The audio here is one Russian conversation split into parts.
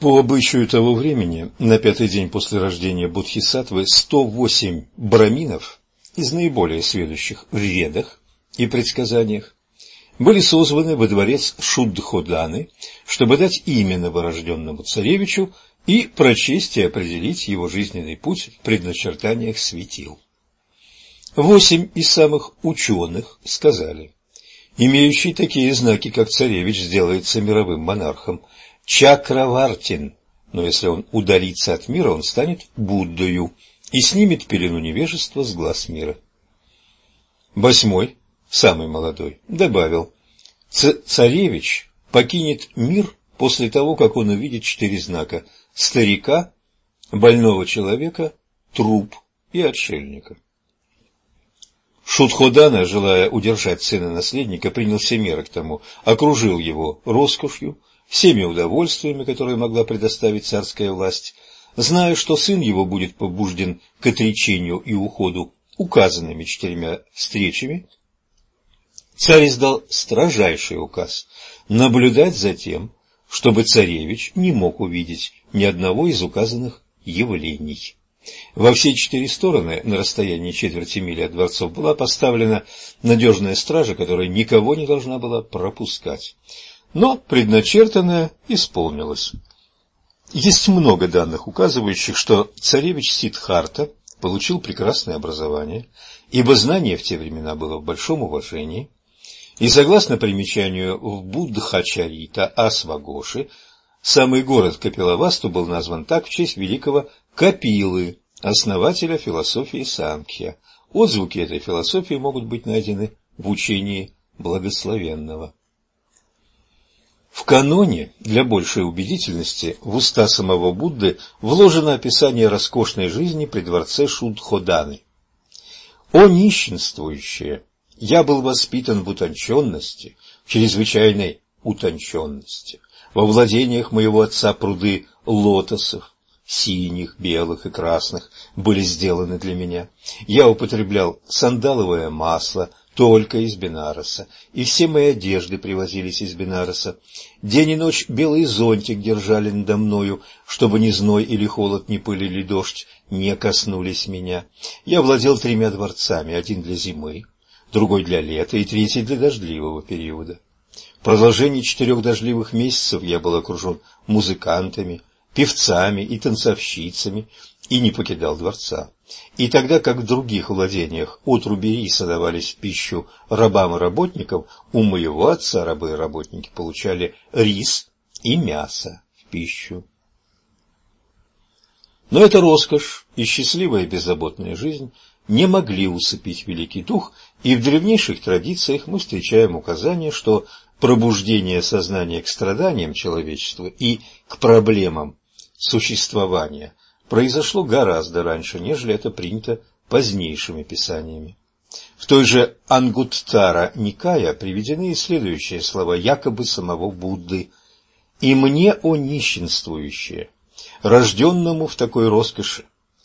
По обычаю того времени, на пятый день после рождения Бодхисаттвы, 108 браминов из наиболее сведущих в ведах и предсказаниях были созваны во дворец Шуддходаны, чтобы дать имя новорожденному царевичу и прочесть и определить его жизненный путь в предначертаниях светил. Восемь из самых ученых сказали, имеющий такие знаки, как царевич сделается мировым монархом, Чакравартин, но если он удалится от мира, он станет Буддою и снимет пелену невежества с глаз мира. Восьмой, самый молодой, добавил, царевич покинет мир после того, как он увидит четыре знака – старика, больного человека, труп и отшельника. Шутходана, желая удержать сына-наследника, принял все меры к тому, окружил его роскошью, всеми удовольствиями, которые могла предоставить царская власть, зная, что сын его будет побужден к отречению и уходу указанными четырьмя встречами, царь издал строжайший указ наблюдать за тем, чтобы царевич не мог увидеть ни одного из указанных явлений. Во все четыре стороны на расстоянии четверти мили от дворцов была поставлена надежная стража, которая никого не должна была пропускать. Но предначертанное исполнилось. Есть много данных, указывающих, что царевич Сидхарта получил прекрасное образование, ибо знание в те времена было в большом уважении, и согласно примечанию в Буддхачарита Асвагоши, самый город Капилавасту был назван так в честь великого Капилы, основателя философии Санкхья. Отзвуки этой философии могут быть найдены в учении Благословенного. В каноне для большей убедительности в уста самого Будды вложено описание роскошной жизни при дворце Шудходаны. «О нищенствующее! Я был воспитан в утонченности, в чрезвычайной утонченности. Во владениях моего отца пруды лотосов, синих, белых и красных, были сделаны для меня. Я употреблял сандаловое масло, только из Бенароса, и все мои одежды привозились из Бенароса. День и ночь белый зонтик держали надо мною, чтобы ни зной или холод, ни пыль или дождь не коснулись меня. Я владел тремя дворцами, один для зимы, другой для лета и третий для дождливого периода. В продолжении четырех дождливых месяцев я был окружен музыкантами, певцами и танцовщицами и не покидал дворца. И тогда как в других владениях отруби риса давались в пищу рабам и работникам, у моего отца рабы и работники получали рис и мясо в пищу. Но эта роскошь и счастливая беззаботная жизнь не могли усыпить великий дух, и в древнейших традициях мы встречаем указание, что пробуждение сознания к страданиям человечества и к проблемам существования произошло гораздо раньше, нежели это принято позднейшими писаниями. В той же Ангуттара Никая приведены следующие слова якобы самого Будды «И мне, о нищенствующее, рожденному в такой роскоши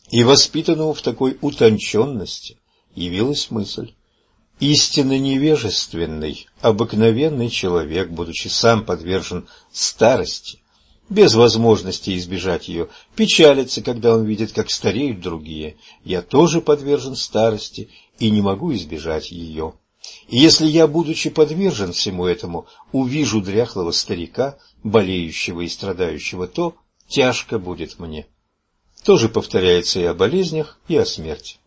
и воспитанному в такой утонченности, явилась мысль, истинно невежественный, обыкновенный человек, будучи сам подвержен старости, без возможности избежать ее, печалится, когда он видит, как стареют другие. Я тоже подвержен старости и не могу избежать ее. И если я, будучи подвержен всему этому, увижу дряхлого старика, болеющего и страдающего, то тяжко будет мне. Тоже повторяется и о болезнях, и о смерти.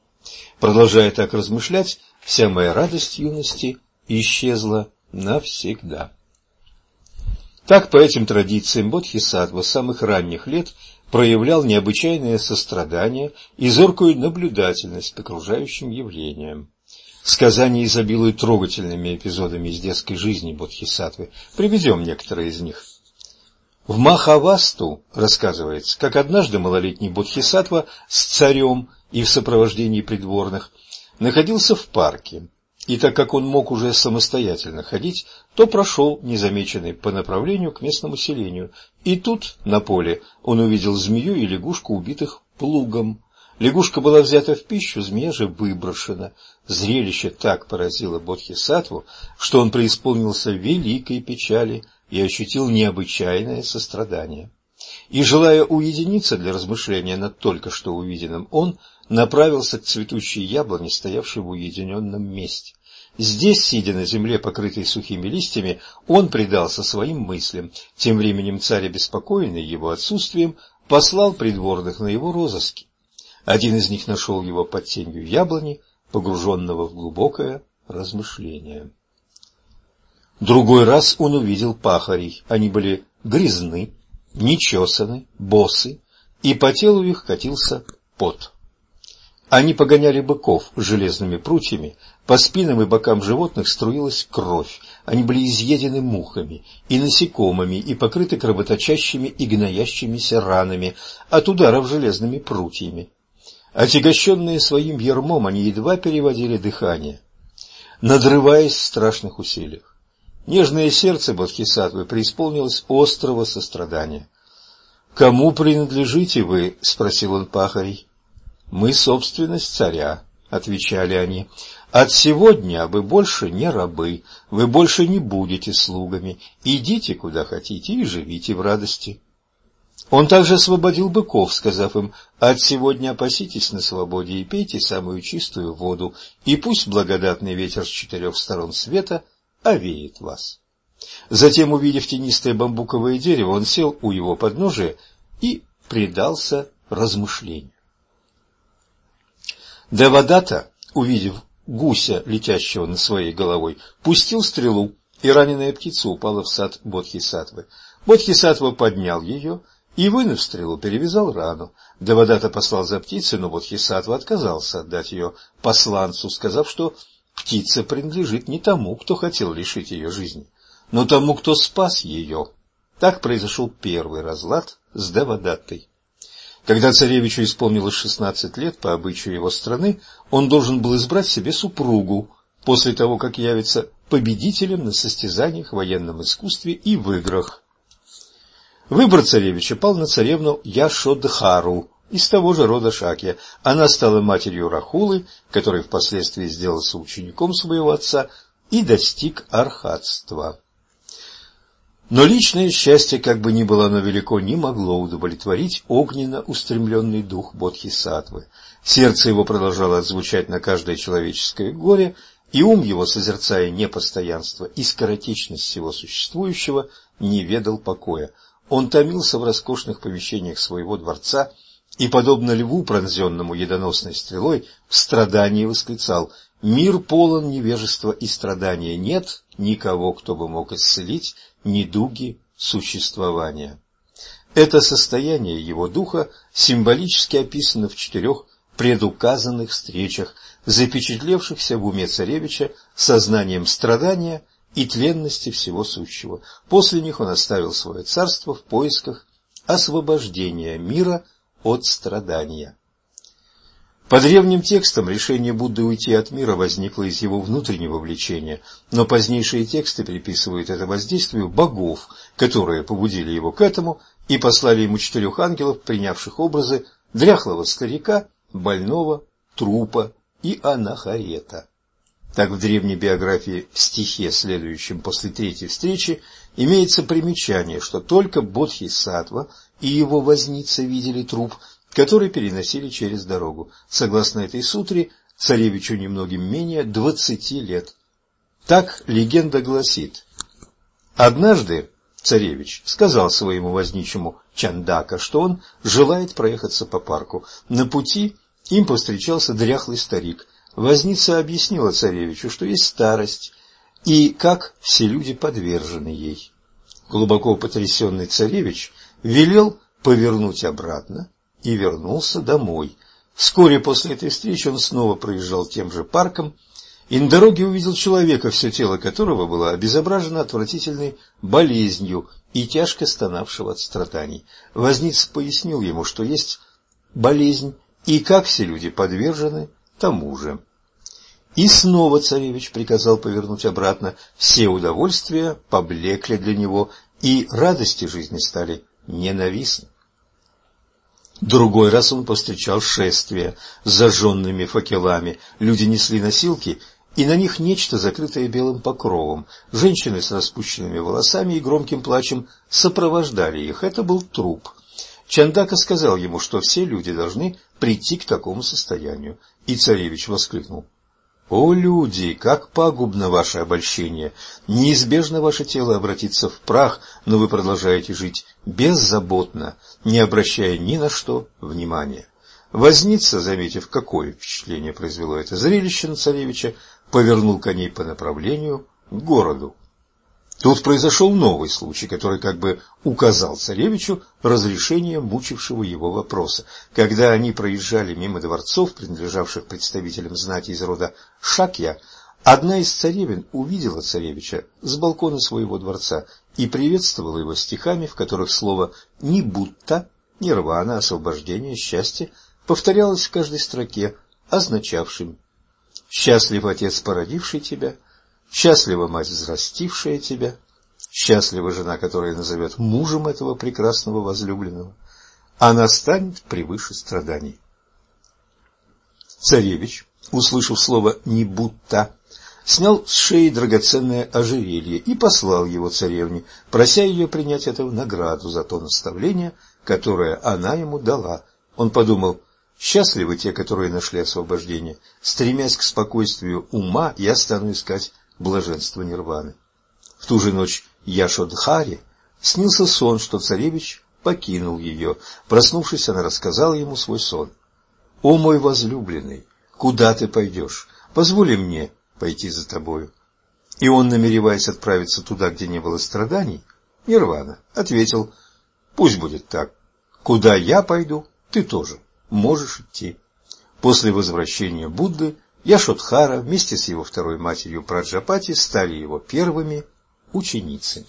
Продолжая так размышлять, вся моя радость юности исчезла навсегда. Так, по этим традициям, Бодхисаттва с самых ранних лет проявлял необычайное сострадание и зоркую наблюдательность к окружающим явлениям. Сказания изобилуют трогательными эпизодами из детской жизни Бодхисаттвы. Приведем некоторые из них. В Махавасту рассказывается, как однажды малолетний Бодхисаттва с царем и в сопровождении придворных находился в парке и так как он мог уже самостоятельно ходить, то прошел незамеченный по направлению к местному селению. И тут, на поле, он увидел змею и лягушку, убитых плугом. Лягушка была взята в пищу, змея же выброшена. Зрелище так поразило Бодхисаттву, что он преисполнился великой печали и ощутил необычайное сострадание. И, желая уединиться для размышления над только что увиденным, он направился к цветущей яблоне, стоявшей в уединенном месте. Здесь, сидя на земле, покрытой сухими листьями, он предался своим мыслям. Тем временем царь, обеспокоенный его отсутствием, послал придворных на его розыски. Один из них нашел его под тенью яблони, погруженного в глубокое размышление. Другой раз он увидел пахарей. Они были грязны, нечесаны, босы, и по телу их катился пот. Они погоняли быков железными прутьями, по спинам и бокам животных струилась кровь, они были изъедены мухами и насекомыми и покрыты кровоточащими и гноящимися ранами от ударов железными прутьями. Отягощенные своим ермом, они едва переводили дыхание, надрываясь в страшных усилиях. Нежное сердце Бодхисаттвы преисполнилось острого сострадания. «Кому принадлежите вы?» — спросил он пахарей. «Мы собственность царя», — отвечали они. «От сегодня вы больше не рабы, вы больше не будете слугами. Идите, куда хотите, и живите в радости». Он также освободил быков, сказав им, «От сегодня опаситесь на свободе и пейте самую чистую воду, и пусть благодатный ветер с четырех сторон света овеет вас». Затем, увидев тенистое бамбуковое дерево, он сел у его подножия и предался размышлению. Девадата, увидев гуся, летящего над своей головой, пустил стрелу, и раненая птица упала в сад Бодхисаттвы. Бодхисаттва поднял ее и, вынув стрелу, перевязал рану. Девадата послал за птицей, но Бодхисаттва отказался отдать ее посланцу, сказав, что птица принадлежит не тому, кто хотел лишить ее жизни, но тому, кто спас ее. Так произошел первый разлад с Девадаттой. Когда царевичу исполнилось шестнадцать лет, по обычаю его страны, он должен был избрать себе супругу, после того, как явится победителем на состязаниях в военном искусстве и в играх. Выбор царевича пал на царевну Яшодхару из того же рода Шакья. Она стала матерью Рахулы, который впоследствии сделался учеником своего отца и достиг архатства. Но личное счастье, как бы ни было оно велико, не могло удовлетворить огненно устремленный дух Бодхисаттвы. Сердце его продолжало отзвучать на каждое человеческое горе, и ум его, созерцая непостоянство и скоротечность всего существующего, не ведал покоя. Он томился в роскошных помещениях своего дворца и, подобно льву, пронзенному едоносной стрелой, в страдании восклицал «Мир полон невежества и страдания, нет никого, кто бы мог исцелить недуги существования. Это состояние его духа символически описано в четырех предуказанных встречах, запечатлевшихся в уме царевича сознанием страдания и тленности всего сущего. После них он оставил свое царство в поисках освобождения мира от страдания. По древним текстам решение Будды уйти от мира возникло из его внутреннего влечения, но позднейшие тексты приписывают это воздействию богов, которые побудили его к этому и послали ему четырех ангелов, принявших образы дряхлого старика, больного, трупа и анахарета. Так в древней биографии в стихе, следующем после третьей встречи, имеется примечание, что только Бодхисаттва и его возница видели труп – который переносили через дорогу. Согласно этой сутре, царевичу немногим менее двадцати лет. Так легенда гласит. Однажды царевич сказал своему возничему Чандака, что он желает проехаться по парку. На пути им повстречался дряхлый старик. Возница объяснила царевичу, что есть старость, и как все люди подвержены ей. Глубоко потрясенный царевич велел повернуть обратно и вернулся домой. Вскоре после этой встречи он снова проезжал тем же парком и на дороге увидел человека, все тело которого было обезображено отвратительной болезнью и тяжко стонавшего от страданий. Возниц пояснил ему, что есть болезнь и как все люди подвержены тому же. И снова царевич приказал повернуть обратно. Все удовольствия поблекли для него, и радости жизни стали ненавистны. Другой раз он повстречал шествие с зажженными факелами. Люди несли носилки и на них нечто, закрытое белым покровом. Женщины с распущенными волосами и громким плачем сопровождали их. Это был труп. Чандака сказал ему, что все люди должны прийти к такому состоянию. И царевич воскликнул. «О, люди, как пагубно ваше обольщение! Неизбежно ваше тело обратится в прах, но вы продолжаете жить беззаботно, не обращая ни на что внимания». Возница, заметив, какое впечатление произвело это зрелище на царевича, повернул коней по направлению к городу. Тут произошел новый случай, который как бы указал царевичу разрешение мучившего его вопроса. Когда они проезжали мимо дворцов, принадлежавших представителям знати из рода Шакья, одна из царевин увидела царевича с балкона своего дворца и приветствовала его стихами, в которых слово «ни будто», «нирвана», «освобождение», «счастье» повторялось в каждой строке, означавшим Счастлив отец, породивший тебя, счастлива мать, взрастившая тебя, счастлива жена, которая назовет мужем этого прекрасного возлюбленного. Она станет превыше страданий. Царевич, услышав слово «не будто», снял с шеи драгоценное ожерелье и послал его царевне, прося ее принять это в награду за то наставление, которое она ему дала. Он подумал, Счастливы те, которые нашли освобождение. Стремясь к спокойствию ума, я стану искать блаженство нирваны. В ту же ночь Яшодхари снился сон, что царевич покинул ее. Проснувшись, она рассказала ему свой сон. «О мой возлюбленный, куда ты пойдешь? Позволи мне пойти за тобою». И он, намереваясь отправиться туда, где не было страданий, Нирвана, ответил, «Пусть будет так. Куда я пойду, ты тоже» можешь идти. После возвращения Будды Яшодхара вместе с его второй матерью Праджапати стали его первыми ученицами.